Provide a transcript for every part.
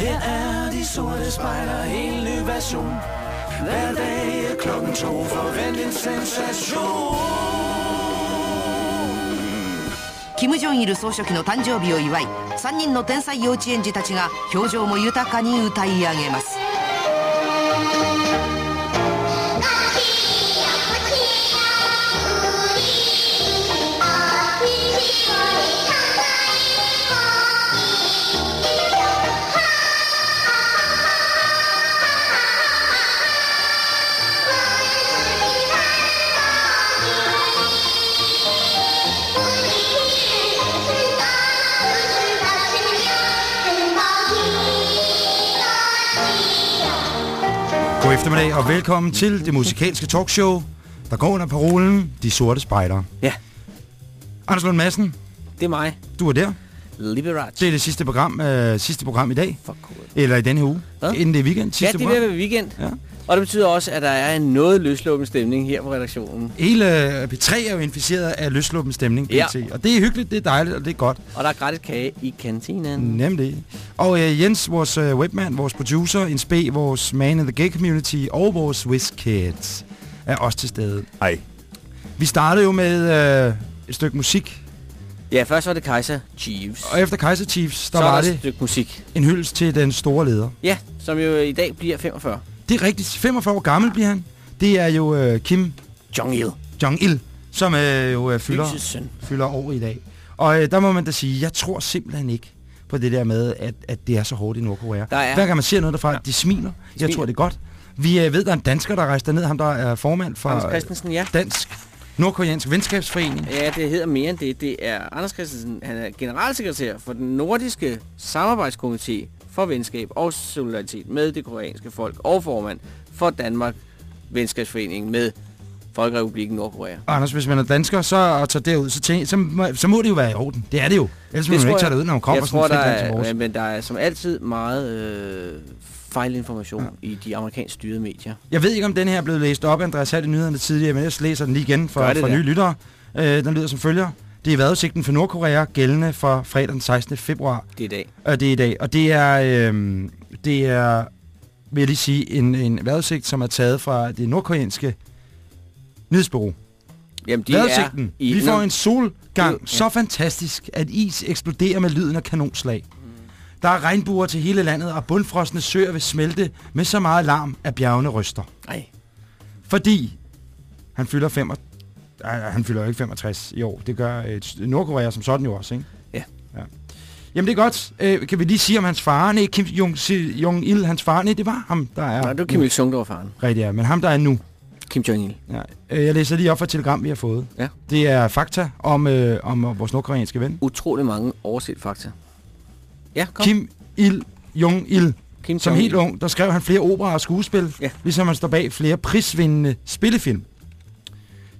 Her er de sorte spejder, en ny version. Hver dag er klokken to, forvent en sensation. キム・ジョンイル総書記の誕生日を祝い3人の天才幼稚園児たちが表情も豊かに歌い上げます「eftermiddag og velkommen til det musikalske talkshow, der går under parolen De Sorte Spejder. Ja, Anders Lund Madsen, det er mig. du er der. Liberat. Det er det sidste program, øh, sidste program i dag. For cool. Eller i denne uge. Hvad? Inden det er weekend. Ja, Sidste det er program. weekend. Ja. Og det betyder også, at der er en noget løsluppen stemning her på redaktionen. Hele øh, P3 er jo inficeret af løsluppen stemning, Ja. PT. Og det er hyggeligt, det er dejligt, og det er godt. Og der er gratis kage i kantinen. Nemlig. Og øh, Jens, vores øh, webman, vores producer, en spe, vores man in the gay community og vores WizKids er også til stede. Hej. Vi startede jo med øh, et stykke musik, Ja, først var det Kaiser Chiefs. og efter Kaiser Chiefs, der Så var der et det stykke musik. en hyldest til den store leder. Ja, som jo i dag bliver 45. Det er rigtigt. 45 år gammel bliver han. Det er jo øh, Kim Jong-il. Jong-il, som øh, jo øh, fylder, Lysets søn. fylder år i dag. Og øh, der må man da sige, jeg tror simpelthen ikke på det der med, at, at det er så hårdt i Nordkorea. Der er- Hver gang man ser noget derfra, de smiler. Jeg smiler. tror, det er godt. Vi øh, ved, der er en dansker, der rejser ned, ham der er formand for Anders Christensen, ja. Dansk Nordkoreansk Venskabsforening. Ja, det hedder mere end det. Det er Anders Christensen. Han er generalsekretær for den nordiske samarbejdskomité for venskab og solidaritet med det koreanske folk og formand for Danmark Venskabsforening med Folkerepubliken Nordkorea. Og Anders, hvis man er dansker, så og tager derud, så, tænk, så, må, så må det jo være i orden. Det er det jo. Ellers må man ikke tage det ud, når man kommer jeg tror, der er, men der er som altid meget øh, fejlinformation ja. i de amerikansk styrede medier. Jeg ved ikke, om den her er blevet læst op Andreas Hald i nyhederne tidligere, men jeg læser den lige igen for, det for nye lyttere. Øh, den lyder som følger. Det er vejrudsigten for Nordkorea gældende for fredag den 16. februar. Det er i dag. Og det er i dag. Og det er, øh, det er vil jeg lige sige, en, en vejrudsigt, som er taget fra det nordkoreanske nyhedsbureau. Jamen, de Vejrudsigten. er i, Vi får en solgang Ja. så fantastisk, at is eksploderer med lyden af kanonslag. Der er regnbuer til hele landet, og bundfrosne søer vil smelte med så meget larm, at bjergene ryster. Nej, Fordi han fylder 5 han fylder jo ikke 65 i år. Det gør et Nordkorea som sådan jo også, ikke? Ja. ja. Jamen det er godt. Øh, kan vi lige sige om hans far? Nej, Kim Jong, Jong-il, hans far. Nej, det var ham, der er... Nej det var Kim Il-sung, der var faren. Rigtigt, ja. Men ham, der er nu. Kim Jong-il. Ja. Øh, jeg læser lige op for et telegram, vi har fået. Ja. Det er fakta om, øh, om vores nordkoreanske ven. Utrolig mange overset fakta. Ja, kom. Kim Il Jong-il. Kim Som helt ung, der skrev han flere operer og skuespil, Ja. ligesom han står bag flere prisvindende spillefilm.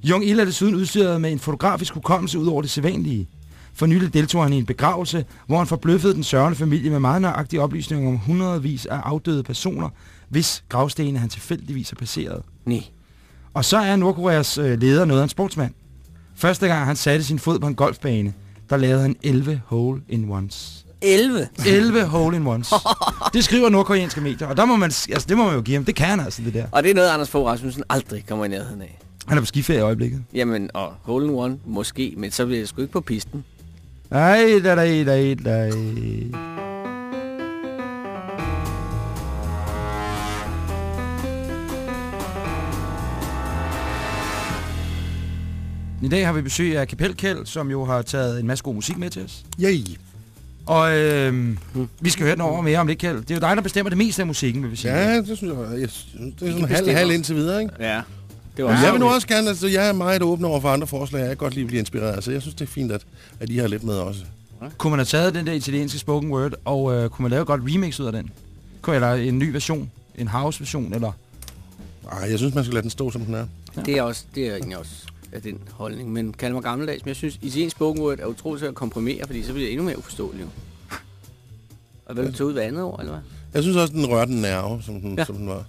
Jong-il er desuden udstyret med en fotografisk hukommelse ud over det sædvanlige. For nylig deltog han i en begravelse, hvor han forbløffede den sørgende familie med meget nøjagtige oplysninger om hundredvis af afdøde personer, hvis gravstene han tilfældigvis er passeret. Nej. Og så er Nordkoreas øh, leder noget af en sportsmand. Første gang han satte sin fod på en golfbane, der lavede han 11 hole-in-ones. 11. 11 hole-in-ones. Det skriver nordkoreanske medier, og der må man, altså, det må man jo give ham. Det kan han altså, det der. Og det er noget, Anders Fogh Rasmussen aldrig kommer i nærheden af. Han er på skiferie i øjeblikket. Jamen, og hole in one, måske, men så bliver jeg sgu ikke på pisten. Ej, da, da, da, da. I dag har vi besøg af Kapelkæld, som jo har taget en masse god musik med til os. Yay. Og øh, vi skal høre den over mere om lidt, Kjeld. Det er jo dig, der bestemmer det meste af musikken, vil vi sige. Ja, det synes jeg. jeg synes, det er sådan halv, halv indtil videre, ikke? Ja. Det var Ja, jeg vil nu også gerne, altså jeg er meget åben over for andre forslag, jeg kan godt lide at blive inspireret, så jeg synes, det er fint, at, at I har lidt med også. Kunne man have taget den der italienske spoken word, og øh, kunne man lave et godt remix ud af den? Kunne- Eller en ny version? En house-version, eller... Ej, jeg synes, man skal lade den stå, som den er. Det er også, det er egentlig også af den holdning. Men kald mig gammeldags, men jeg synes, italiensk spoken word er utroligt til at komprimere, fordi så bliver det endnu mere uforståeligt. Og hvad vil du tage ud hver andet år, eller hvad? Jeg synes også, den rørte den nerve, som den, Ja. ja. som den var.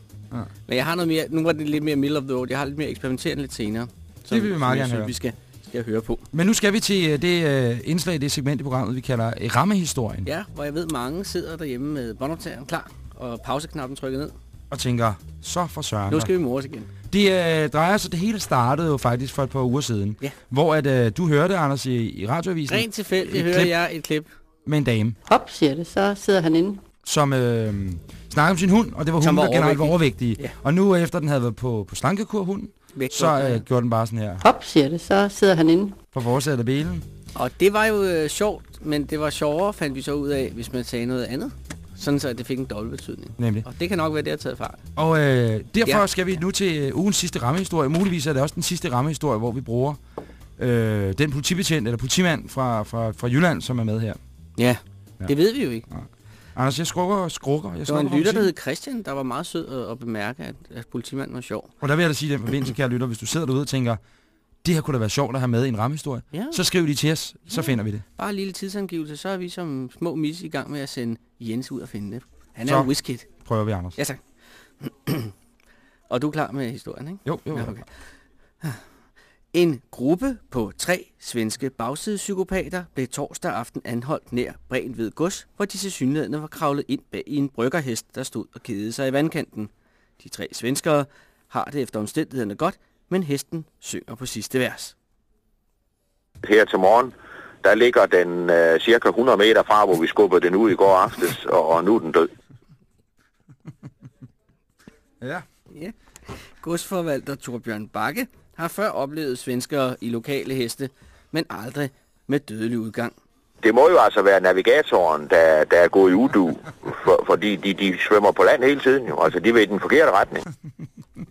Men jeg har noget mere, nu var det lidt mere middle of the road, jeg har lidt mere eksperimenterende lidt senere. Det vil vi meget gerne synes, høre. Vi skal skal jeg høre på. Men nu skal vi til øh, det øh, indslag, det segment i programmet, vi kalder øh, rammehistorien. Ja, hvor jeg ved, mange sidder derhjemme med båndoptageren klar, og pauseknappen trykket ned. Og tænker, så for søren. Nu skal vi mores igen. Det øh, drejer sig, det hele startede jo faktisk for et par uger siden. Ja. Hvor at, øh, du hørte, Anders, i, i radioavisen Rent tilfældigt hører klip. jeg et klip. med en dame, Hop, siger det, så sidder han inde. som øh, snakkede om sin hund, og det var hunden, var der generelt var overvægtig. overvægtige. Ja. Og nu efter den havde været på, på slankekur, hunden, Vægt så øh, gjorde den bare sådan her Hop, siger det, så sidder han inde. på forsædet af bilen. Og det var jo øh, sjovt, men det var sjovere, fandt vi så ud af, hvis man sagde noget andet. Sådan så, at det fik en dobbelt betydning. Nemlig. Og det kan nok være, det har taget fart. Og øh, derfor Ja. skal vi nu til øh, ugens sidste rammehistorie. Muligvis er det også den sidste rammehistorie, hvor vi bruger øh, den politibetjent eller politimand fra, fra, fra Jylland, som er med her. Ja, Ja. ja. det ved vi jo ikke. Anders, jeg skrukker, skrukker. Jeg Der var skrukker en lytter, der hed Christian, der var meget sød at, at bemærke, at, at politimanden var sjov. Og der vil jeg da sige i den forbindelse, kære lytter, hvis du sidder derude og tænker, det her kunne da være sjovt at have med i en rammehistorie, Ja. så skriv de til os, så Ja. finder vi det. Bare en lille tidsangivelse, så er vi som små mis i gang med at sende Jens ud og finde det. Han er Så. en whisky. Prøver vi, Anders. Ja, tak. og du er klar med historien, ikke? Jo, jo, Ja, jo. okay. En gruppe på tre svenske bagsidepsykopater blev torsdag aften anholdt nær Breen ved Gods, hvor de til synligheden var kravlet ind bag i en bryggerhest, der stod og kedede sig i vandkanten. De tre svenskere har det efter omstændighederne godt, men hesten synger på sidste vers. her til morgen, der ligger den øh, cirka 100 meter fra, hvor vi skubbede den ud i går aftes, og, og nu er den død. Ja. Ja. Godsforvalter Torbjørn Bakke har før oplevet svenskere i lokale heste, men aldrig med dødelig udgang. Det må jo altså være navigatoren, der, der er gået i udu, for, fordi de, de svømmer på land hele tiden jo. Altså, de vil i den forkerte retning.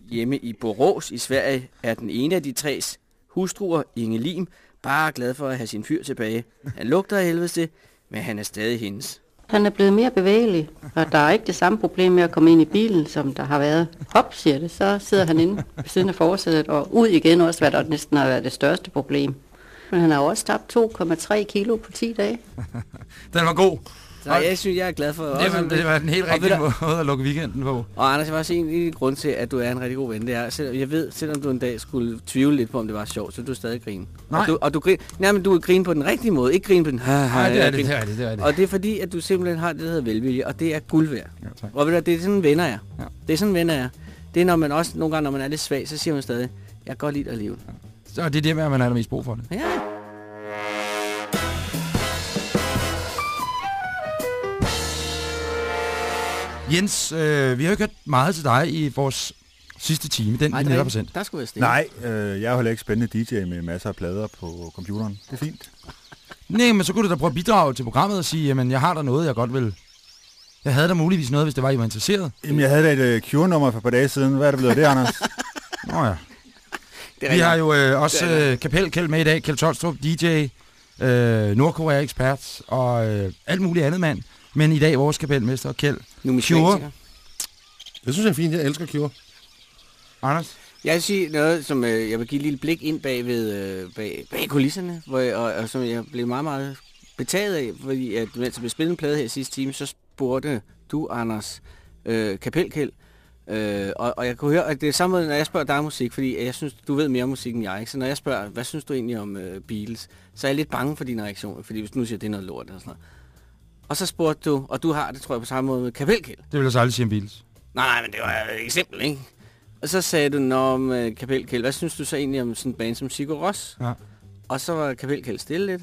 Hjemme i Borås i Sverige er den ene af de tres hustruer, Inge Lim, bare glad for at have sin fyr tilbage. Han lugter af helvede men han er stadig hendes. Han er blevet mere bevægelig, og der er ikke det samme problem med at komme ind i bilen, som der har været. Hop, siger det, så sidder han inde ved siden af forsædet, og ud igen også, hvad der næsten har været det største problem. Men han har også tabt 2,3 kilo på 10 dage. Den var god. Så jeg synes, jeg er glad for... Det var, det var den helt rigtige måde at lukke weekenden på. Og Anders, jeg var også en en grund til, at du er en rigtig god ven. Det er, selvom, jeg ved, selvom du en dag skulle tvivle lidt på, om det var sjovt, så du stadig grine. Nej. Og du, og du, griner, nej, men du vil grine på den rigtige måde, ikke grine på den... Nej, det er det, det er det, det er det. Og det er fordi, at du simpelthen har det, der hedder velvilje, og det er guld værd. Ja, tak. Og ved du, det er sådan venner er. Ja. Det er sådan venner er. Det er, når man også nogle gange, når man er lidt svag, så siger man stadig, jeg kan godt lide at leve. Så det er det med, at man er der mest brug for det. Ja, Jens, øh, vi har jo ikke hørt meget til dig i vores sidste time, den Ej, vi det er netop sendt. Der skulle jeg stille. Nej, øh, jeg er jo heller ikke spændende DJ med masser af plader på computeren. Det er fint. Nej, men så kunne du da prøve at bidrage til programmet og sige, jamen jeg har der noget, jeg godt vil... Jeg havde da muligvis noget, hvis det var, I var interesseret. Jamen, jeg havde da et uh, Cure-nummer for et par dage siden. Hvad er det blevet af det, Anders? Nå ja. Det er Vi har jo øh, også øh, Kapelkæld med i dag, Kjeld Tolstrup, DJ, øh, Nordkorea-ekspert og øh, alt muligt andet mand. Men i dag vores kapelmester, Kjeld. Numismatiker. Det synes jeg er fint. Jeg elsker Cure. Anders? Jeg vil sige noget, som øh, jeg vil give et lille blik ind bag, ved, øh, bag, bag kulisserne, hvor jeg, og, og som jeg blev meget, meget betaget af, fordi at, mens jeg blev spillet en plade her i sidste time, så spurgte du, Anders, øh, Kapelkæld, øh, og, og jeg kunne høre, at det er samme måde, når jeg spørger dig om musik, fordi jeg synes, du ved mere om musik end jeg, ikke? så når jeg spørger, hvad synes du egentlig om øh, Beatles, så er jeg lidt bange for dine reaktioner, fordi hvis du nu siger, det er noget lort eller sådan noget. Og så spurgte du, og du har det, tror jeg, på samme måde med Kapelkæld. Det vil jeg så aldrig sige om Beatles. Nej, men det var et eksempel, ikke? Og så sagde du, Nå, om uh, Kapelkæld, hvad synes du så egentlig om sådan en band som Sigur Ros? Ja. Og så var Kapelkæld stille lidt,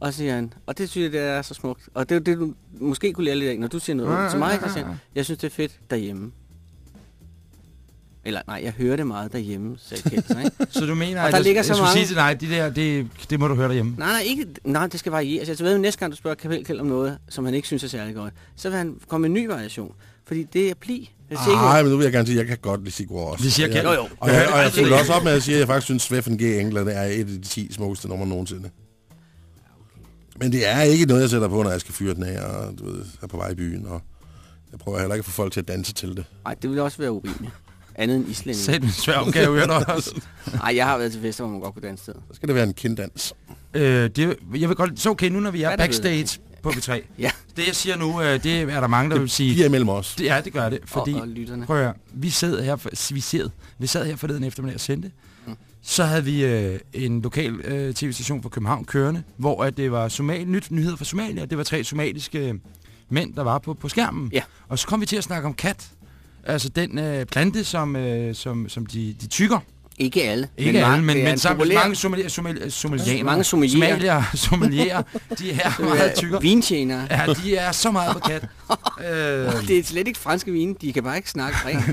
og siger han, og det synes jeg, det er så smukt. Og det er det, du måske kunne lære lidt af, når du siger noget Ja, ja, til ja, mig, ja, Christian. ja. Jeg synes, det er fedt derhjemme. Eller nej, jeg hører det meget derhjemme, sagde så, ikke? Så du mener, at der jeg, ligger jeg så skulle mange- sige til dig, de der, det, det må du høre derhjemme. Nej, nej, ikke, nej, det skal variere. Altså, jeg ved, næste gang du spørger Kapelkæld om noget, som han ikke synes er særlig godt, så vil han komme med en ny variation. Fordi det er pli. Nej, men nu vil jeg gerne sige, at jeg kan godt lide Sigur også. Det siger jeg. Jo, jo. Og jeg, og jeg følger også op med at sige, at jeg faktisk synes, Sveffen G. England er et af de 10 smukkeste numre nogensinde. Men det er ikke noget, jeg sætter på, når jeg skal fyre den af, og du ved, er på vej i byen, og jeg prøver heller ikke at få folk til at danse til det. Nej, det ville også være urimeligt. Andet end islænding. Sæt en svær opgave, dig også. Nej, jeg har været til fester, hvor man godt kunne danse. Så skal det være en kinddans. Øh, det, jeg vil godt, så okay, nu når vi er er backstage på B3. Ja. Det jeg siger nu, øh, det er der mange, der vil sige... De er mellem os. Det, ja, det gør det, fordi... Og, og lytterne. Prøv at høre, vi sad her, for, vi sad, vi sad her forleden eftermiddag og sendte. Så havde vi øh, en lokal øh, tv-station fra København kørende, hvor at det var Somali, nyt nyheder fra Somalia. Det var tre somaliske øh, mænd, der var på, på skærmen. Ja. Og så kom vi til at snakke om kat. Altså den øh, plante, som, øh, som, som de, de tykker. Ikke alle. Ikke men alle, men, det men en sammen mange somalier, somalier, somalianere, Mange sommelier. sommelier, de er meget tykker. Vintjenere. Ja, de er så meget på kat. øh, Det er slet ikke franske vine. De kan bare ikke snakke rent.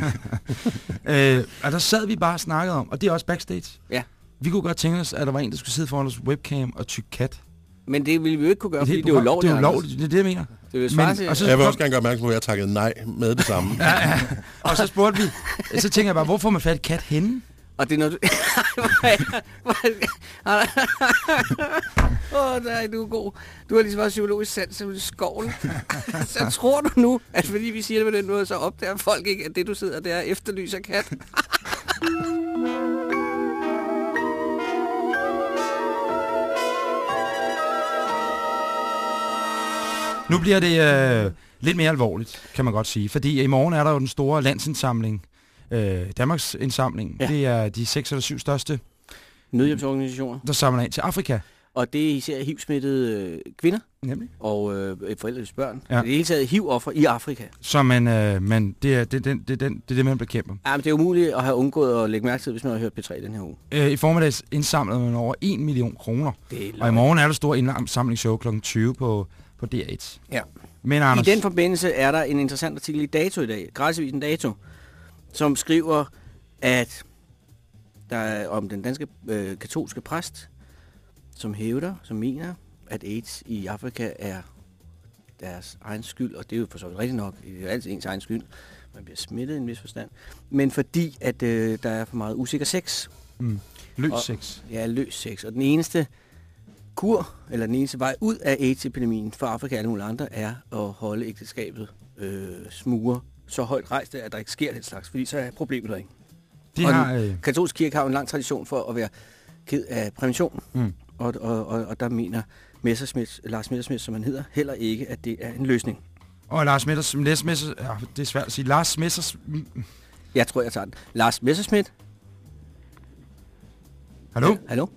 øh, og der sad vi bare og snakkede om, og det er også backstage. Ja. Vi kunne godt tænke os, at der var en, der skulle sidde foran vores webcam og tykke kat. Men det ville vi jo ikke kunne gøre, Et fordi det er jo program. lovligt. Det er jo Anders. lovligt, det er det, jeg mener. Det er jo Men- og så- Jeg vil også gerne gøre opmærksom på, at jeg takkede nej med det samme. Ja, ja. Og så spurgte vi, så tænker jeg bare, hvor får man fat i kat henne? Og det er noget, du... Åh, oh, nej, du er god. Du har ligesom også psykologisk sans som skovl. så tror du nu, at fordi vi siger det på den måde, så opdager folk ikke, at det du sidder der efterlyser kat. Nu bliver det øh, lidt mere alvorligt, kan man godt sige. Fordi i morgen er der jo den store landsindsamling. Øh, Danmarks indsamling. Ja. Det er de seks eller syv største, Nødhjælpsorganisationer. der samler ind til Afrika. Og det er især HIV-smittede øh, kvinder Nemlig. og øh, forældres børn. Ja. Det er hele taget HIV-offer i Afrika. Så man, øh, man, det, er, det, det, er den, det er det, man bekæmper. Ja, men det er umuligt at have undgået at lægge mærke til, hvis man har hørt P3 den her uge. Øh, I formiddags indsamlede man over 1 million kroner. Det er Og i morgen er der store indsamlingsshow kl. 20 på, på DR1. Ja. Men I Anders, den forbindelse er der en interessant artikel i Dato i dag, gratisavisen Dato, som skriver, at der er om den danske øh, katolske præst, som hævder, som mener, at AIDS i Afrika er deres egen skyld, og det er jo for så vidt rigtigt nok, det er jo altid ens egen skyld, man bliver smittet i en vis forstand, men fordi, at øh, der er for meget usikker sex, mm, løs Og- sex. Ja, løs sex. Og den eneste kur, eller den eneste vej ud af AIDS-epidemien for Afrika og alle mulige andre, er at holde ægteskabet øh, smure så højt rejst, at der ikke sker den slags, fordi så er problemet der ikke. De og har, den øh, katolske kirke har jo en lang tradition for at være ked af prævention, Mm. og, og, og, og der mener Messerschmidt, Lars Messerschmidt, som han hedder, heller ikke, at det er en løsning. og Lars Messers, Lars Messers, ja, det er svært at sige. Lars Messers, Jeg tror, jeg tager den. Lars Messerschmidt. hallo? Hallo?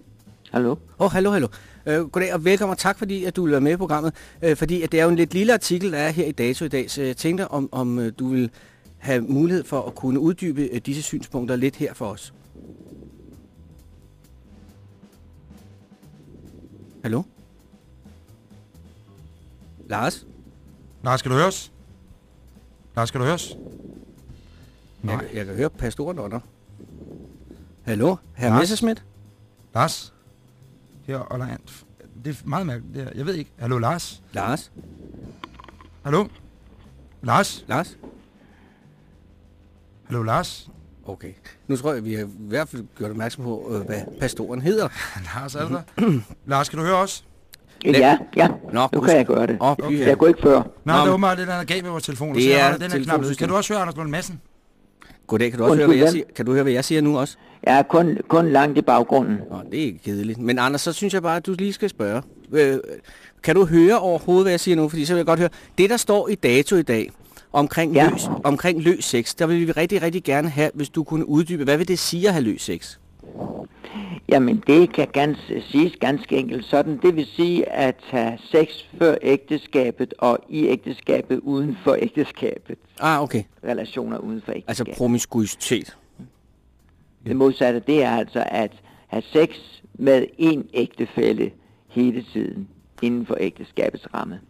Hallo? Åh, oh, hallo, hallo. Øh, goddag og velkommen, og tak fordi at du vil være med i programmet. Øh, fordi at det er jo en lidt lille artikel, der er her i Dato i dag, så jeg tænkte, om, om øh, du vil have mulighed for at kunne uddybe øh, disse synspunkter lidt her for os. Hallo? Lars? Lars, skal du høres? Lars, skal du høres? Nej. Jeg, jeg kan høre pastoren under. Hallo? Herr Lars? Messerschmidt? Lars? Her, og. Det er meget mærkeligt. Det her. Jeg ved ikke. Hallo, Lars? Lars? Hallo? Lars? Lars? Hallo, Lars? Okay. Nu tror jeg, vi har i hvert fald gjort opmærksom på, øh, hvad pastoren hedder. Lars, er der? Lars, skal du høre os? Ja, ja. Nå, Nu kan jeg gøre det. Åh, okay. Jeg kunne ikke før. Nej, det er men- åbenbart det, der er galt med vores telefon. Det er den her knap. Kan du også høre Anders Lund Madsen? Goddag, kan du også høre, Undskyld, hvad jeg siger? Kan du høre, hvad jeg siger nu også? Er kun, kun langt i baggrunden. Nå, det er kedeligt. Men Anders, så synes jeg bare, at du lige skal spørge. Øh, kan du høre overhovedet, hvad jeg siger nu? Fordi så vil jeg godt høre. Det, der står i dato i dag, omkring, Ja. løs, omkring løs sex, der vil vi rigtig, rigtig gerne have, hvis du kunne uddybe, hvad vil det sige at have løs sex? Jamen, det kan ganske, siges ganske enkelt sådan. Det vil sige at have sex før ægteskabet og i ægteskabet uden for ægteskabet. Ah, okay. Relationer uden for Altså ægteskabet. promiskuitet. det modsatte, det er altså at have sex med en ægtefælle hele tiden inden for ægteskabets ramme.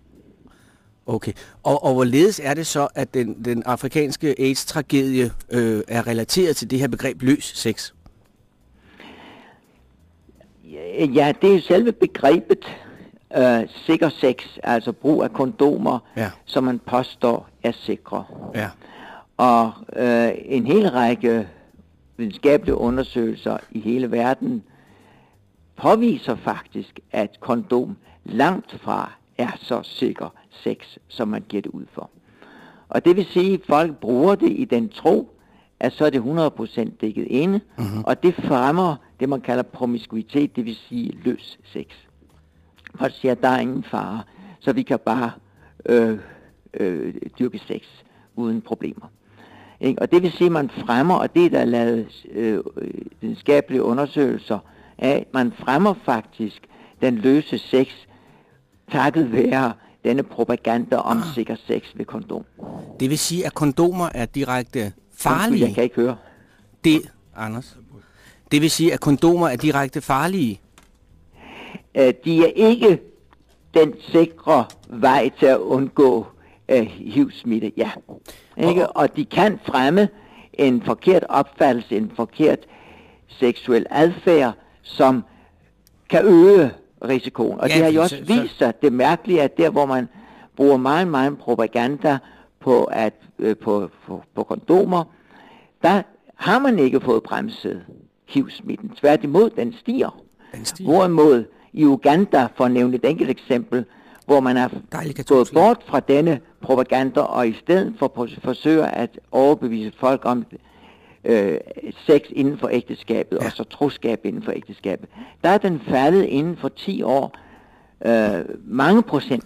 Okay. Og, og hvorledes er det så, at den, den afrikanske AIDS-tragedie øh, er relateret til det her begreb løs sex? Ja, det er selve begrebet øh, sikker sex, altså brug af kondomer, Ja. som man påstår er sikre. Ja. Og øh, en hel række videnskabelige undersøgelser i hele verden påviser faktisk, at kondom langt fra er så sikker sex, som man giver det ud for. Og det vil sige, at folk bruger det i den tro, at så er det 100% dækket inde, mm-hmm. og det fremmer det, man kalder promiskuitet, det vil sige løs sex. Folk siger, at der er ingen fare. så vi kan bare øh, øh, dyrke sex uden problemer. Ikke? Og det vil sige, at man fremmer, og det er der er lavet øh, videnskabelige undersøgelser af, man fremmer faktisk den løse sex, takket være denne propaganda om Ah. sikker sex ved kondom. Det vil sige, at kondomer er direkte farlige. Jeg kan ikke høre. Det, Anders. Det vil sige, at kondomer er direkte farlige. Øh, de er ikke den sikre vej til at undgå øh, HIV-smitte, ja. Ikke? Og de kan fremme en forkert opfattelse, en forkert seksuel adfærd, som kan øge risikoen. Og Ja, det har jo så- også så- vist sig, det mærkelige er, at der hvor man bruger meget, meget propaganda på, at, øh, på, på, på kondomer, der har man ikke fået bremset HIV-smitten. Tværtimod, den stiger. Den stiger. Hvorimod i Uganda, for at nævne et enkelt eksempel, hvor man har gået bort fra denne propaganda, og i stedet for forsøger at overbevise folk om øh, sex inden for ægteskabet, ja. og så troskab inden for ægteskabet, der er den faldet inden for 10 år øh, mange procent.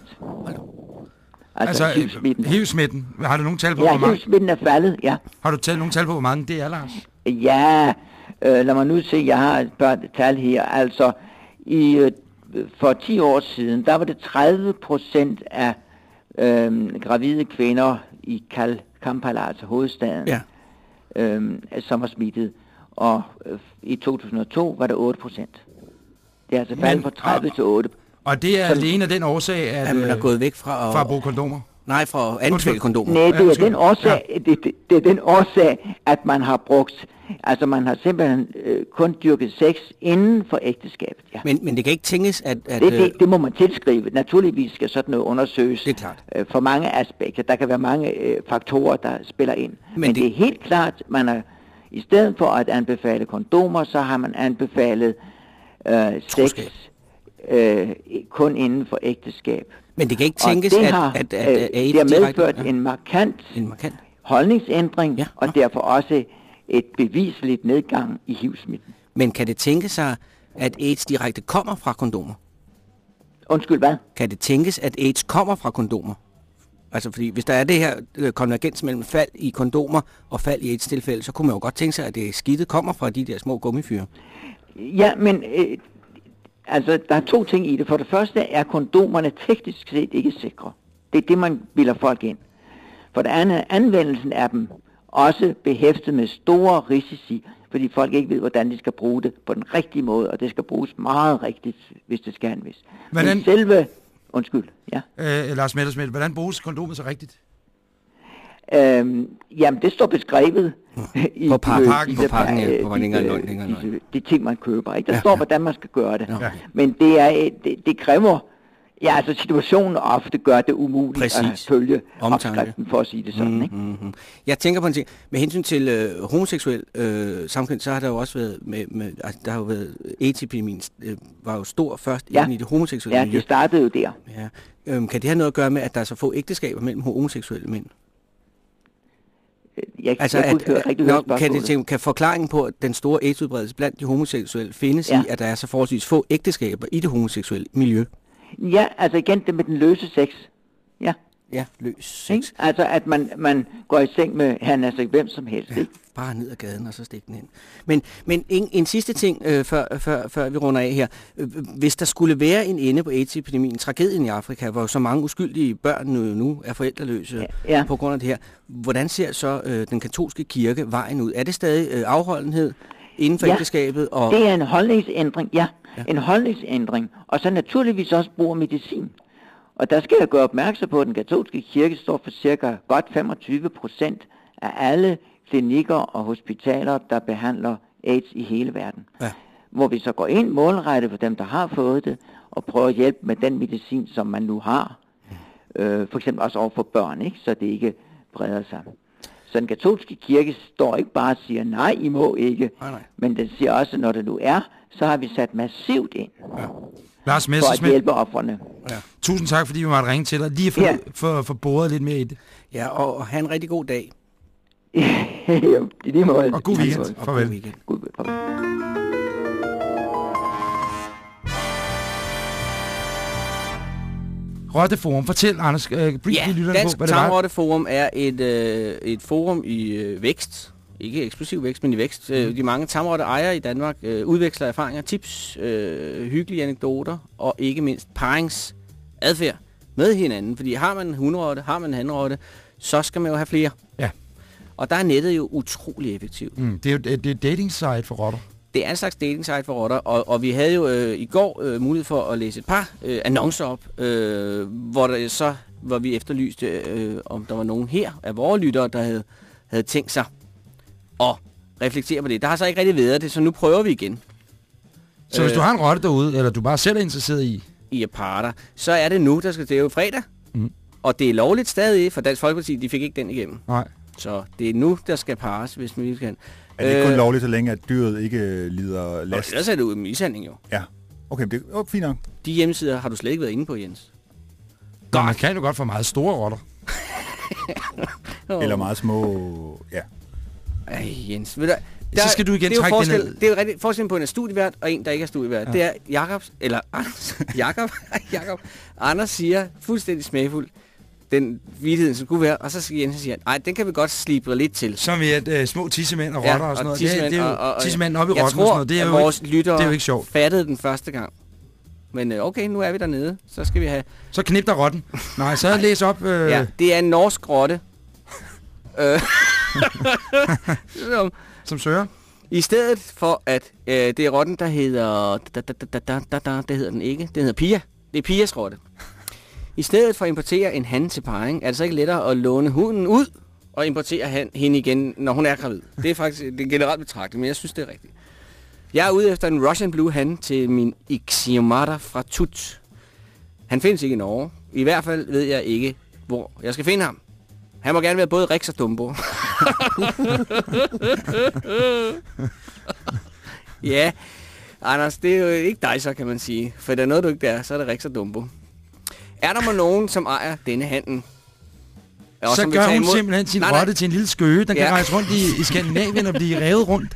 Altså, Altså, HIV-smitten. HIV-smitten. Har du nogen tal på, Ja, hvor mange? HIV-smitten er faldet, ja. Har du talt nogen tal på, hvor mange det er, Lars? Ja, øh, lad mig nu se, jeg har et par tal her. Altså, i, øh, for 10 år siden, der var det 30 procent af øh, gravide kvinder i Kal Kampala, altså hovedstaden, Ja. øh, som var smittet. Og øh, i 2002 var det 8 procent. Det er altså faldet fra 30 til 8. Og det er alene af den årsag, at, At man er øh, gået væk fra at, fra at bruge kondomer. Nej, fra at anbefale Undskyld. kondomer. Nej, det er den årsag, ja. det, det, det er den årsag, at man har brugt, altså man har simpelthen øh, kun dyrket sex inden for ægteskabet. Ja. Men, men det kan ikke tænkes, at... at Det, øh, det, det må man tilskrive. Naturligvis skal sådan noget undersøges Det er klart. øh, for mange aspekter. Der kan være mange øh, faktorer, der spiller ind. Men, Men det- det... det er helt klart, man har i stedet for at anbefale kondomer, så har man anbefalet øh, sex øh, kun inden for ægteskab. Men det kan ikke Og tænkes, det at, har, at, at, at, øh, AIDS det har direkte- medført ja, en markant en markant... holdningsændring, Ja, og derfor også et bevisligt nedgang i HIV-smitten. Men kan det tænke sig, at AIDS direkte kommer fra kondomer? Undskyld, hvad? Kan det tænkes, at AIDS kommer fra kondomer? Altså fordi hvis der er det her øh, konvergens mellem fald i kondomer og fald i AIDS-tilfælde, så kunne man jo godt tænke sig, at det skidtet kommer fra de der små gummifyre. Ja, men øh, altså, der er to ting i det. For det første er kondomerne teknisk set ikke sikre. Det er det, man bilder folk ind. For det andet, anvendelsen af dem også behæftet med store risici, fordi folk ikke ved, hvordan de skal bruge det på den rigtige måde, og det skal bruges meget rigtigt, hvis det skal anvendes. Hvordan- Men selve... Undskyld, ja. Øh, Lars Mettersmith, hvordan bruges kondomet så rigtigt? Øhm, jamen, det står beskrevet i, På pakken, øh, pakken, de på pakken, ja, øh, på øh, løgn, ikke engang disse- løgn. De ting, man køber, ikke? Der Ja, står, ja. hvordan man skal gøre det. Ja. Men det, er, et- det, det kræver... Ja, altså situationen ofte gør det umuligt Præcis. at følge Omtanke. opskriften, for at sige det sådan, ikke? Mm-hmm. Jeg tænker på en ting. Med hensyn til øh, homoseksuel øh, samkvem, så har der jo også været, med, med, altså, der har jo været AIDS-epidemien, øh, var jo stor først ja. i det homoseksuelle Ja, miljø. det startede jo der. Ja. Øhm, kan det have noget at gøre med, at der er så få ægteskaber mellem homoseksuelle mænd? Jeg, Altså, jeg at, kunne ikke høre, rigtig nå, kan, det, kan forklaringen på at den store AIDS-udbredelse blandt de homoseksuelle findes Ja. i, at der er så forholdsvis få ægteskaber i det homoseksuelle miljø? Ja, altså igen det med den løse sex. Ja, løs sex. ikke? Altså at man, man går i seng med, han altså hvem som helst, Ja, bare ned ad gaden og så stik den ind. Men, men en, en sidste ting, øh, før, før, før vi runder af her. Øh, Hvis der skulle være en ende på AIDS-epidemien, tragedien i Afrika, hvor så mange uskyldige børn nu, nu er forældreløse Ja, ja. på grund af det her, hvordan ser så øh, den katolske kirke vejen ud? Er det stadig øh, afholdenhed inden for Ja, ægteskabet? Og, Det er en holdningsændring, ja. ja. En holdningsændring. Og så naturligvis også brug af medicin. Og der skal jeg gøre opmærksom på, at den katolske kirke står for cirka godt 25 procent af alle klinikker og hospitaler, der behandler AIDS i hele verden. Ja. Hvor vi så går ind målrettet for dem, der har fået det, og prøver at hjælpe med den medicin, som man nu har. Øh, for eksempel også over for børn, ikke? så det ikke breder sig. Så den katolske kirke står ikke bare og siger, nej, I må ikke. Nej, nej. Men den siger også, når det nu er, så har vi sat massivt ind Lars for at Messersmith, hjælpe offrene. tusind tak, fordi vi måtte ringe til dig. Lige for, Ja. for, for boret lidt mere i det. ja, og, og have en rigtig god dag. jo, i lige måde. Og god weekend. måde. Og Farvel. god weekend. God, farvel. Rotteforum. Fortæl, Anders, øh, brief Ja, lige lytterne Dansk på, hvad det var. Tarmrotteforum er et, øh, et forum i øh, vækst. Ikke eksplosiv vækst, men i vækst. Øh, de mange tamrotte ejere i Danmark øh, udveksler erfaringer, tips, øh, hyggelige anekdoter og ikke mindst paringsadfærd med hinanden. Fordi har man en hundrotte, har man en hanrotte, så skal man jo have flere. Ja. Og der er nettet jo utrolig effektivt. Mm, det er jo det, det er dating site for rotter. Det er en slags dating site for rotter, og, og vi havde jo øh, i går øh, mulighed for at læse et par øh, annoncer op, øh, hvor der så hvor vi efterlyste, øh, om der var nogen her af vores lyttere, der havde, havde tænkt sig at reflektere på det. Der har så ikke rigtig været det, så nu prøver vi igen Så hvis Øh. du har en rotte derude, eller du bare selv er interesseret i, i at parter. Så er det nu, der skal det er jo fredag, Mm. og det er lovligt stadig, for Dansk Folkeparti, de fik ikke den igennem. nej, Så det er nu, der skal pares, hvis man kan. Er det ikke kun Øh, lovligt, så længe at dyret ikke lider Og last? ellers er det jo mishandling jo. Ja. Okay, det er oh, fint nok. De hjemmesider har du slet ikke været inde på, Jens. Nå, man kan jo godt få meget store rotter. Eller meget små... Ja. Ej, Jens. Ved du, Så skal du igen det trække forskel, ned. Det er jo rigtig forskellen på en er studievært og en, der ikke er studievært. Ja. Det er Jakobs, eller Anders, Jakob, Jakob, Anders siger fuldstændig smagfuld, den vidtigheden som kunne være, og så siger Jens siger, nej, den kan vi godt slibe lidt til. Som i at øh, små tissemænd og rotter og sådan noget. Det, er- det er jo tissemænd op i rotten og tror, sådan noget. Det er jo vores ikke, lyttere det er jo ikke sjovt. fattede den første gang. Men øh, okay, nu er vi dernede. Så skal vi have... Så knip der rotten. Nej, så læs op. Øh, Ja, det er en norsk rotte. Øh, som, Som søger. I stedet for at øh, det er rotten, der hedder... Da, da, da, da, da, da, da, det hedder den ikke. Den hedder Pia. Det er Pias rotte. I stedet for at importere en han til parring, er det så ikke lettere at låne hunden ud og importere han, hende igen, når hun er gravid. Det er faktisk det er generelt betragtet, men jeg synes, det er rigtigt. Jeg er ude efter en Russian Blue han til min Ixiomata fra Tut. Han findes ikke i Norge. I hvert fald ved jeg ikke, hvor jeg skal finde ham. Han må gerne være både Rex og Dumbo. ja, Anders, det er jo ikke dig så, kan man sige. For der er noget, du ikke der, så er det Rex og Dumbo. Er der må nogen, som ejer denne handen? Og Så gør hun imod- simpelthen sin Nej, nej. rotte til en lille skøge, der kan Ja. rejse rundt i, i Skandinavien og blive revet rundt.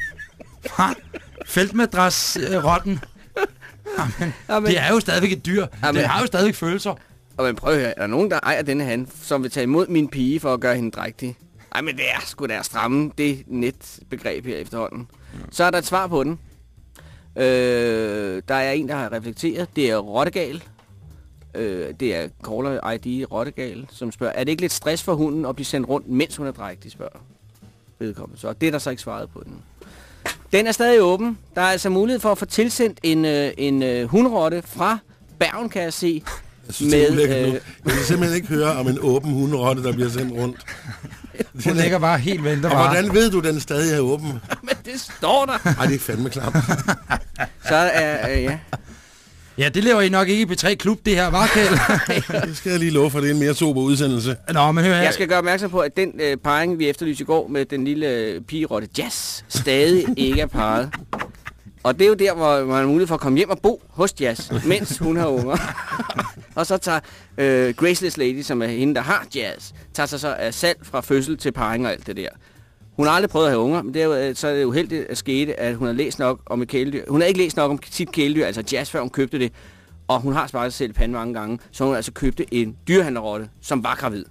Ha, Feltmadras-rotten. Jamen, Jamen. det er jo stadigvæk et dyr. Jamen. Det har jo stadigvæk følelser. Og men prøv at høre, er der nogen, der ejer denne hand, som vil tage imod min pige for at gøre hende drægtig? Ej, men det er sgu da stramme det netbegreb her efterhånden. Så er der et svar på den. Øh, der er en, der har reflekteret. Det er Rottegal. Øh, det er caller ID Rottegal, som spørger, er det ikke lidt stress for hunden at blive sendt rundt, mens hun er drægtig, spørger vedkommende. Så det er der så ikke svaret på den. Den er stadig åben. Der er altså mulighed for at få tilsendt en, øh, en øh, hundrotte fra Bergen, kan jeg se. Jeg synes, det er Med, nu. øh, Jeg vil simpelthen ikke høre om en åben hunderotte, der bliver sendt rundt. Hun ligger bare helt venter Og hvordan ved du, den stadig er åben? Men det står der. Ej, det er fandme klart. Så er, øh, ja. Ja, det lever I nok ikke i B3 Klub, det her, var Kjeld? Det skal jeg lige love for, det er en mere sober udsendelse. Nå, men hør her. Jeg skal gøre opmærksom på, at den øh, parring, vi efterlyste i går med den lille øh, pigerotte Jazz, stadig ikke er parret. Og det er jo der, hvor man har mulighed for at komme hjem og bo hos Jazz, mens hun har unger og så tager øh, Graceless Lady, som er hende, der har Jazz, tager sig så af salg fra fødsel til parring og alt det der. Hun har aldrig prøvet at have unger, men det er jo, øh, så er det uheldigt at skete, at hun har læst nok om et kæledyr. Hun har ikke læst nok om sit kæledyr, altså Jazz, før hun købte det. Og hun har sparet sig selv pande mange gange, så hun altså købte en dyrehandlerrotte, som var gravid.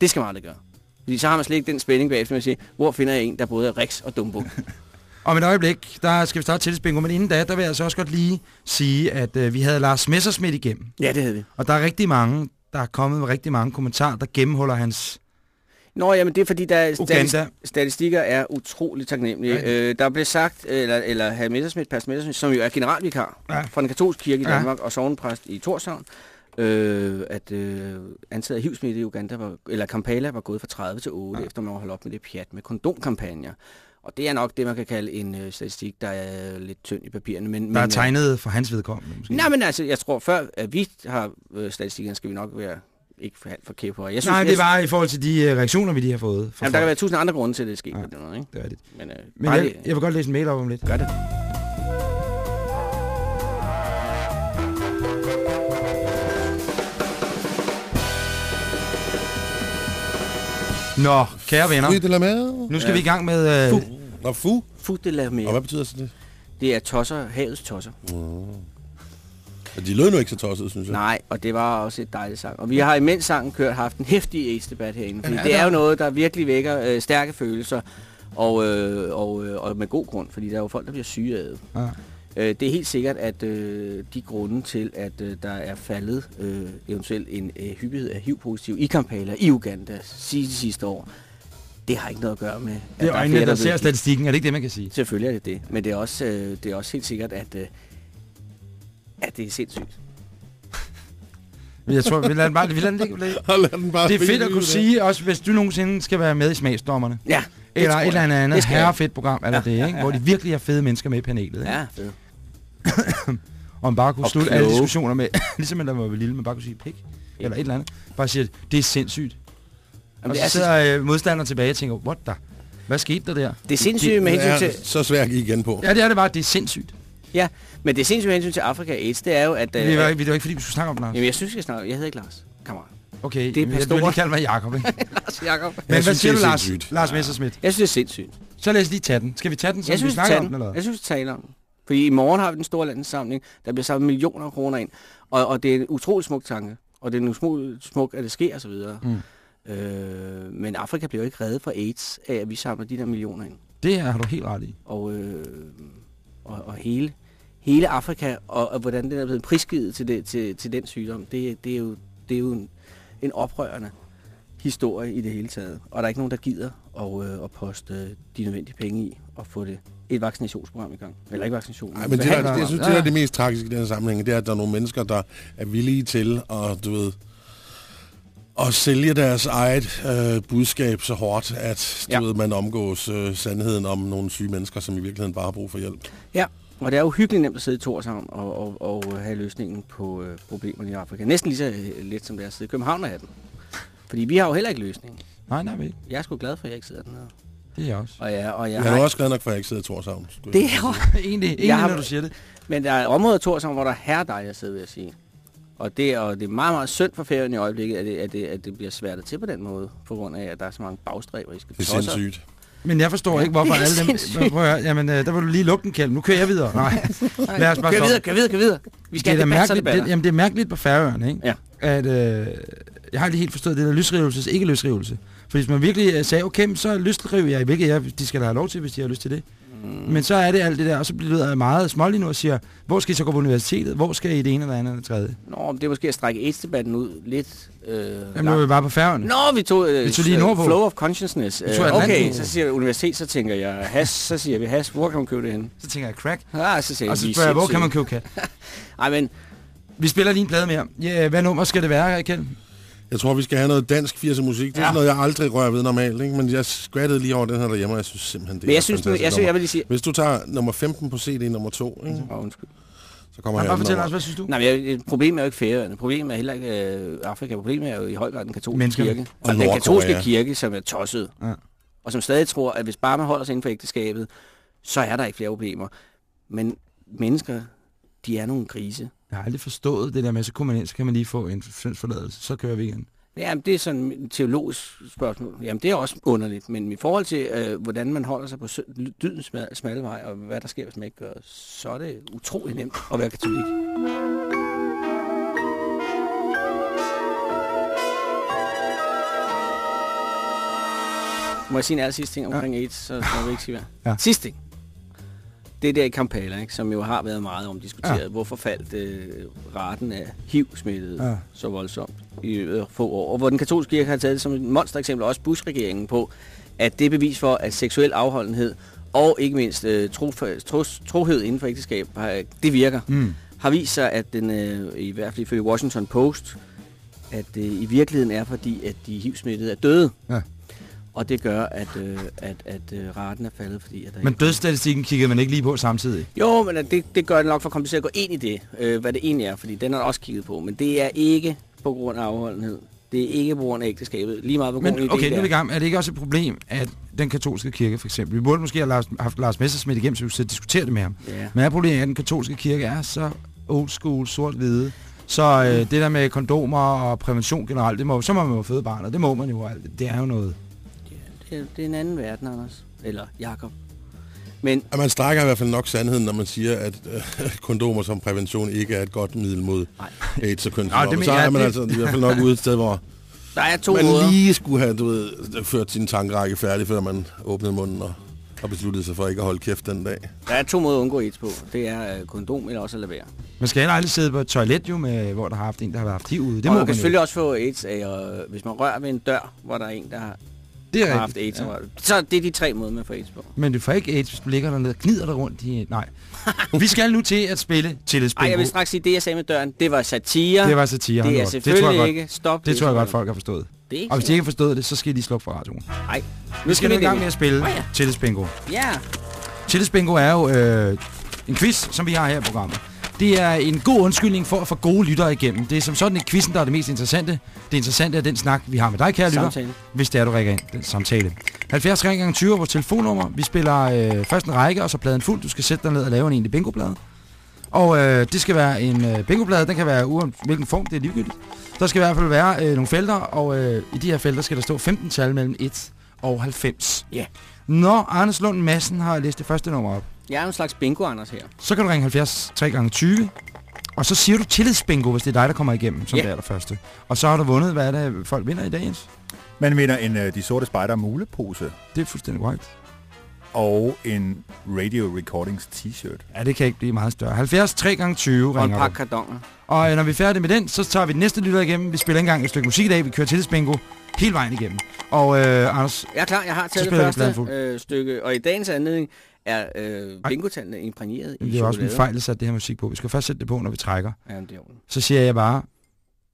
Det skal man aldrig gøre. Fordi så har man slet ikke den spænding bagefter, man siger, hvor finder jeg en, der både er Rex og Dumbo? Om et øjeblik, der skal vi starte tillidsbingo, men inden da, der vil jeg altså også godt lige sige, at øh, vi havde Lars Messersmith igennem. Ja, det havde vi. Og der er rigtig mange, der er kommet med rigtig mange kommentarer, der gennemholder hans... Nå, jamen det er fordi, der Uganda. statis- statistikker er utroligt taknemmelige. Ja. Øh, der blev sagt, eller, eller herr Messersmith, Pastor Messersmith, som jo er generalvikar Ja. ja. fra den katolske kirke i Ja. Danmark og sovnepræst i Torshavn, øh, at øh, antallet af hivsmitte i Uganda, var, eller Kampala, var gået fra 30 til 8, ja. efter man var holdt op med det pjat med kondomkampagner. Og det er nok det, man kan kalde en øh, statistik, der er lidt tynd i papirerne. Men, Der men, er øh, tegnet for hans vedkommende. Måske. Nej, men altså, jeg tror, før at vi har øh, statistikkerne, skal vi nok være ikke for for kæve på. Jeg Nej, jeg, det var i forhold til de øh, reaktioner, vi lige har fået. Jamen, der kan være tusind andre grunde til, at det er sket Ja. måde, ikke? Det er det. Men, øh, Men jeg, jeg vil godt læse en mail op om lidt. Gør det. Nå, kære venner, Fui de la mer. nu skal vi i gang med... Øh, Fu. Nå, fu. Food de la Og mer. hvad betyder så det? Det er tosser, havets tosser. Og de lød nu ikke så tosset, synes jeg. Nej, og det var også et dejligt sang. Og vi har imens sangen kørt haft en hæftig AIDS-debat herinde. Fordi Ja, det er jo noget, der virkelig vækker øh, stærke følelser. Og, øh, og, øh, og med god grund, fordi der er jo folk, der bliver syge af det. Ja. Øh, det er helt sikkert, at øh, de grunde til, at øh, der er faldet øh, eventuelt en øh, hyppighed af HIV-positiv i Kampala, i Uganda, sige de sidste år, det har ikke noget at gøre med, at Det er der øjnene, flere, der er ser statistikken. Er det ikke det, man kan sige? Selvfølgelig er det det, men det er også, øh, det er også helt sikkert, at, øh, at det er sindssygt. Jeg tror, vi lader den bare... Vi lader den ligge. ligge. Og lad den bare Det er fedt at kunne sige, også hvis du nogensinde skal være med i smagsdommerne. Ja, Eller et eller andet herrefedt program, eller Ja, det, ja, ikke? ja, Hvor de ja. virkelig er fede mennesker med i panelet. Ikke? Ja, man bare kunne Og slutte alle kloge. diskussioner med, ligesom da man var lille, man bare kunne sige pik, eller et eller andet. Bare sige, det er sindssygt. Jamen, og det, så er, så, sidder øh, modstanderen tilbage og tænker, what the? Hvad skete der der? det er sindssygt med Det hensyn er til... så svært igen på. Ja, det er det bare, det er sindssygt. Ja, men det er sindssygt med hensyn til Afrika AIDS, det er jo, at... Det øh, var, at- ikke, det var ikke, fordi vi skulle snakke om det. Lars. Jamen, jeg synes, jeg snakker... Jeg hedder ikke Lars. Kammerat. Okay, det er jeg- vil lige kalde mig Jacob, ikke? Lars Jacob. Men Jeg hvad synes, siger det du, er Lars, sindssygt. Lars Messerschmidt? Jeg synes, det er sindssygt. Så lad os lige tage den. Skal vi tage den, som Jeg vi synes, vi snakker om den, eller? Jeg synes, vi taler om den. Fordi i morgen har vi den store landssamling. Der bliver samlet millioner af kroner ind. Og, og det er en utrolig smuk tanke. Og det er en utrolig smuk, at det sker og så videre. Mm. Øh, men Afrika bliver jo ikke reddet fra AIDS af, at vi samler de der millioner ind. Det har du helt ret i. Og, øh, og, og hele, hele Afrika, og, og hvordan den er blevet prisgivet til, det, til, til den sygdom, det, det er jo, det er jo en, en oprørende historie i det hele taget. Og der er ikke nogen, der gider at, øh, at poste øh, de nødvendige penge i og få det et vaccinationsprogram i gang. Eller ikke vaccination. Nej, men det, der, jeg synes, det, der er det mest tragiske i den her sammenhæng, det er, at der er nogle mennesker, der er villige til at, du ved, at sælge deres eget øh, budskab så hårdt, at du Ja. ved, man omgås øh, sandheden om nogle syge mennesker, som i virkeligheden bare har brug for hjælp. Ja, og det er jo hyggeligt nemt at sidde i Torshavn og, og, og have løsningen på øh, problemerne i Afrika. Næsten lige så øh, let som det er at sidde i København og have den. Fordi vi har jo heller ikke løsningen. Nej, nej, vi. Jeg er sgu glad for, at jeg ikke sidder dernede. Det er jeg også. Og jeg, og jeg Jeg har er også glad nok for, at jeg ikke sidder i Torshavn. Det jeg er jo... Egentlig, egentlig Jeg har- når du siger det. Men der er områder i Torshavn, hvor der er herre dejligt at sidde, vil jeg sige. Og det, er, og det er meget, meget synd for ferien i øjeblikket, at det, at, det, at det bliver svært at til på den måde, på grund af, at der er så mange bagstræber, I skal Det er tosse. sindssygt. Men jeg forstår ikke, hvorfor det alle dem... Prøv at høre, jamen, øh, der vil du lige lukke den, Kjeld. Nu kører jeg videre. Nej, lad os bare Kør videre, kør videre, kør videre. Vi skal det er have så mærkeligt, det, jamen, det er mærkeligt på Færøerne, ikke? Ja. At, øh, jeg har aldrig helt forstået det der løsrivelses, ikke løsrivelse. For hvis man virkelig øh, sagde, okay, så løsriver jeg, hvilket jeg, de skal da have lov til, hvis de har lyst til det. Mm. Men så er det alt det der, og så bliver det meget småligt nu og siger, hvor skal I så gå på universitetet? Hvor skal I det ene eller andet eller tredje? Nå, men det er måske at strække AIDS-debatten ud lidt øh, Jamen, nu er vi bare på Færøerne. Nå, vi tog, øh, Vi tog lige nordpå. Flow of Consciousness. Vi tog Øh, okay, så siger jeg universitet, så tænker jeg has, så siger vi has. Hvor kan man købe det hen? Så tænker jeg, crack. Ah, så siger Og så er spørger jeg, hvor kan man købe kat? Ej, men Vi spiller lige en plade mere. Ja, hvad nummer skal det være, Kjeld? Jeg tror, vi skal have noget dansk 80'er musik. Det er Ja. noget, jeg aldrig rører ved normalt, ikke? men jeg skvattede lige over den her derhjemme, og jeg synes simpelthen, det Men er jeg synes, nu, fantastisk jeg, synes, jeg vil lige sige... Hvis du tager nummer 15 på CD nummer 2, ikke? Åh, undskyld. så kommer Bare her fortæl os, hvad synes du? Nej, men jeg, problemet er jo ikke færøerne. Problemet er heller ikke øh, Afrika. Problemet er jo i høj grad den katolske Menneskerne. kirke. Og Og den katolske kirke, som er tosset. Ja. Og som stadig tror, at hvis bare man holder sig inden for ægteskabet, så er der ikke flere problemer. Men mennesker, de er nogle grise. Jeg har aldrig forstået det der med, så kommer man ind, så kan man lige få en syndsforladelse, så kører vi igen. Jamen, det er sådan et teologisk spørgsmål. Jamen, det er også underligt. Men i forhold til, øh, hvordan man holder sig på dydens sma- smalle vej, og hvad der sker, hvis man ikke gør, så er det utrolig nemt at være katolik. Må jeg sige en aller sidste ting omkring AIDS, så må vi ikke sige hvad. Ja. Sidste ting. Det der i Kampala, ikke, som jo har været meget omdiskuteret. Ja. Hvorfor faldt øh, raten af HIV-smittede Ja. så voldsomt i løbet af få år. Og hvor den katolske kirke har taget det som et monstereksempel, også Bush-regeringen på, at det er bevis for, at seksuel afholdenhed og ikke mindst øh, tro, tro, trohed inden for ægteskab, har- det virker. Mm. Har vist sig, at den, øh, i hvert fald ifølge Washington Post, at det i virkeligheden er fordi, at de HIV-smittede er døde. Ja. Og det gør, at, øh, at, at øh, raten er faldet, fordi... At der Men ikke- dødsstatistikken kiggede man ikke lige på samtidig. jo, men det, det gør det nok for kompliceret at gå ind i det, øh, hvad det egentlig er, fordi den er også kigget på. Men det er ikke på grund af afholdenhed. Det er ikke på grund af ægteskabet. Lige meget på grund af Men okay, nu er vi i gang. Er det ikke også et problem, at den katolske kirke for eksempel, vi burde måske have Lars- haft Lars Messersmith igennem, så vi kunne diskutere det med ham. Ja. Men er problemet, at den katolske kirke er så old school, sort-hvide, så øh, det der med kondomer og prævention generelt, det må, så må man jo føde barnet. Det må man jo alt. Det er jo noget. Det, er- en anden verden, Anders. Eller Jakob. Men At man strækker i hvert fald nok sandheden, når man siger, at øh, kondomer som prævention ikke er et godt middel mod AIDS og kønssygdomme. Så er man det- altså i hvert fald nok ude et sted, hvor der er to man måder. lige skulle have du ved, ført sin tankerække færdig, før man åbnede munden og, og besluttede sig for ikke at holde kæft den dag. Der er to måder at undgå AIDS på. Det er øh, kondom eller også at lade være. Man skal heller aldrig sidde på et toilet, jo, med, hvor der har haft en, der har haft hiv ude. Det og må man kan selvfølgelig også få AIDS af, og hvis man rører ved en dør, hvor der er en, der har, Det har er haft. AIDS. Ja. Så det er de tre måder, man får AIDS på. Men du får ikke AIDS, hvis du ligger dernede og gnider dig rundt i... Nej. Vi skal nu til at spille tillidsbingo. jeg vil straks sige, det jeg sagde med døren, det var satire. Det var satire. Det er selvfølgelig tror jeg godt, ikke. Stop Det tror jeg godt, folk har forstået. Det er ikke Og hvis de ikke har forstået det, så skal de slukke for radioen. Nej. Nu skal vi i gang med det. at spille Åh, ja. tillidsbingo. Ja. Tillidsbingo er jo øh, en quiz, som vi har her i programmet. Det er en god undskyldning for at få gode lyttere igennem. Det er som sådan et quizzen, der er det mest interessante. Det interessante er den snak, vi har med dig, kære lytter. Hvis det er, du rækker ind. Den samtale. 70 gange 20 er vores telefonnummer. Vi spiller øh, først en række, og så pladen fuld. Du skal sætte dig ned og lave en egentlig bingoplade. Og øh, det skal være en øh, bingoplade. Den kan være uanset hvilken form, det er ligegyldigt. Der skal i hvert fald være øh, nogle felter, og øh, i de her felter skal der stå 15 tal mellem 1 og 90. Ja. Når Anders Lund Madsen har læst det første nummer op, Jeg er en slags bingo, Anders, her. så kan du ringe 70 3 gange 20 og så siger du tillidsbingo, hvis det er dig, der kommer igennem som Ja. det allerførste. Og så har du vundet, hvad er det, folk vinder i dag, Jens? Man vinder en uh, De Sorte Spejder mulepose Det er fuldstændig korrekt. og en Radio Recordings t-shirt. Ja, det kan ikke blive meget større. 70 3 gange 20 Og en ringer pakke du. kardoner. Og øh, når vi er færdige med den, så tager vi den næste lytter igennem. Vi spiller engang et stykke musik i dag. Vi kører tillidsbingo hele vejen igennem. Og øh, Anders, Jeg er klar, jeg har taget det første øh, stykke, og i dagens anledning er øh, bingotallene imprægneret i det er også chokolade. fejl at sætte det her musik på. Vi skal først sætte det på, når vi trækker. Ja, det er. Så siger jeg bare,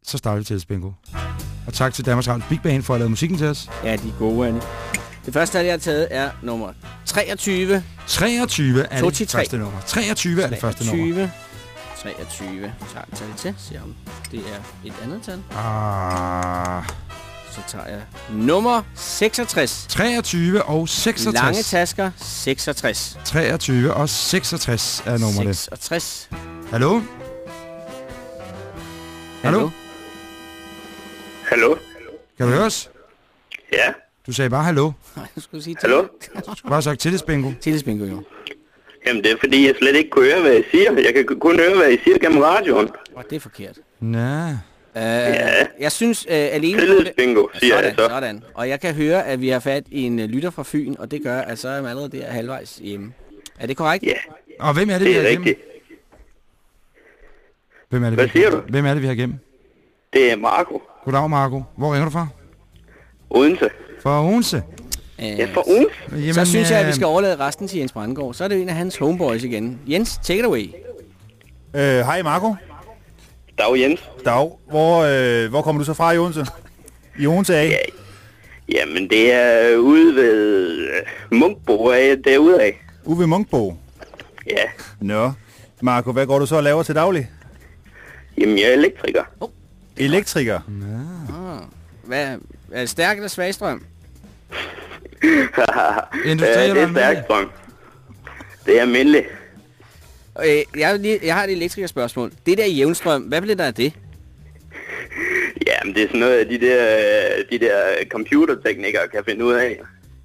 så starter vi tillidsbingo. Og tak til Danmarks Radio Big Band for at lave musikken til os. Ja, de er gode, Anne. Det første, jeg har taget, er nummer 23. 23 er det til første nummer. 23 er det første nummer. 23. Så tager tal til, ser om det er et andet tal. Ah, Så tager jeg nummer 66. 23 og 66. Lange tasker, 66. 23 og 66 er nummerne. 66. Hallo? Hallo? Hallo? Kan du høre os? Ja, Du sagde bare hallo. Nej, du skulle sige hallo? Du skulle bare have sagt tillidsbingo. Tillidsbingo, jo. Jamen, det er fordi, jeg slet ikke kunne høre, hvad I siger. Jeg kan kun høre, hvad I siger gennem radioen. Og det er forkert. Nå. Uh, Jeg synes uh, alene... Tillidsbingo, siger sådan, jeg så. Sådan. Og jeg kan høre, at vi har fat i en uh, lytter fra Fyn, og det gør, at så er jeg allerede der halvvejs hjemme. Er det korrekt? Ja, Og hvem er det, det vi er har igennem? rigtigt. Hvem er det, Hvad vi har siger igennem? Hvem er det, vi har igennem? Det er Marco. Goddag, Marco. Hvor ringer du fra? Odense. Fra Odense. Uh, Ja, for Odense. Jamen, så synes jeg, at vi øh, skal overlade resten til Jens Brandgaard. Så er det en af hans homeboys igen. Jens, take it away. Øh, Hej Marco. Dag Jens. Dag. Hvor, øh, hvor kommer du så fra i Odense? I Odense af? Ja, jamen, det er ude ved øh, Munkbo, derude af. Ude ved Munkbo. Ja, Nå. Marco, hvad går du så og laver til daglig? jamen, jeg er elektriker. Elektriker. Hvad, er det stærk eller svag strøm? Det er almindelig? stærkt strøm. Det er almindeligt. Øh, jeg, lige, jeg har et elektrikerspørgsmål. Det der jævnstrøm, hvad blev der af det? Jamen, det er sådan noget, af de der, øh, de der computerteknikere kan finde ud af.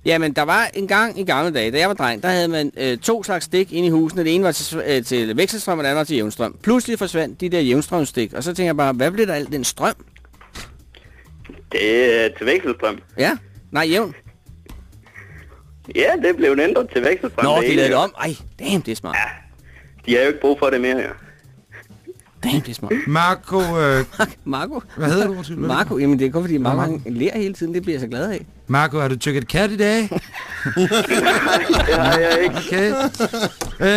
Jamen, der var en gang i gamle dage, da jeg var dreng, der havde man øh, to slags stik inde i husene. Det ene var til, øh, til vekselstrøm, og det andet var til jævnstrøm. Pludselig forsvandt de der jævnstrømstik, og så tænker jeg bare, hvad blev der af den strøm? Det er til vekselstrøm. Ja? Nej, jævn. Ja, det blev ændret til vekselstrøm. Nå, de ene, lavede det om. Ej, damn, det er smart. De har jo ikke brug for det mere, ja. Damn, det er smart. Marco, øh, Marco? hvad hedder du? undskyld? Marco, jamen det er kun fordi Marco Marco. han lærer hele tiden, det bliver jeg så glad af. Marco, har du tykket kat i dag? Det har jeg ikke. Okay.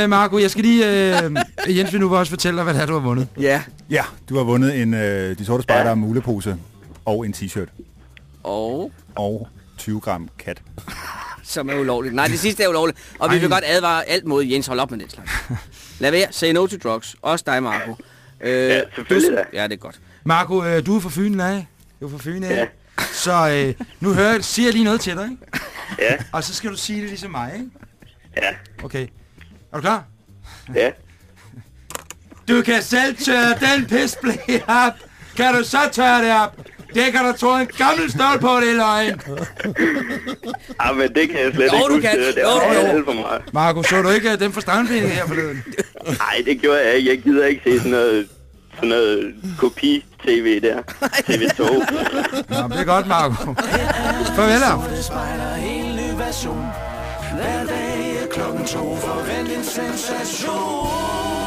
Øh, Marco, jeg skal lige... Øh, Jens vil nu også fortælle dig, hvad det er, du har vundet. Ja. Ja, du har vundet en øh, De Sorte Spejder mulepose og en t-shirt. Og Og 20 gram kat. som er ulovligt. Nej, det sidste er ulovligt. Og vi Ej. vil godt advare alt mod Jens, hold op med den slags. Lad være, say no to drugs. Også dig, Marco. Øh, Ja, selvfølgelig du- da. Ja, det er godt. Marco, øh, du er fra Fyn, nej? Du er fra Fyn, ja. Så øh, nu hører, jeg- siger jeg lige noget til dig, ikke? Ja, Og så skal du sige det ligesom mig, ikke? ja, Okay. Er du klar? ja. Du kan selv tørre den pisblæ op. Kan du så tørre det op? Det kan der tro en gammel stol på, det er løgn. Ah, men det kan jeg slet Jo, ikke du huske. kan. Det Jo, var jo. alt for meget. Marco, så du ikke øh, den for strandbinding her forleden? Nej, det gjorde jeg ikke. Jeg gider ikke se sådan noget, sådan noget kopi-tv der. TV2. Nå, det er godt, Marco. Farvel. Hver dag er klokken to, forvent en sensation.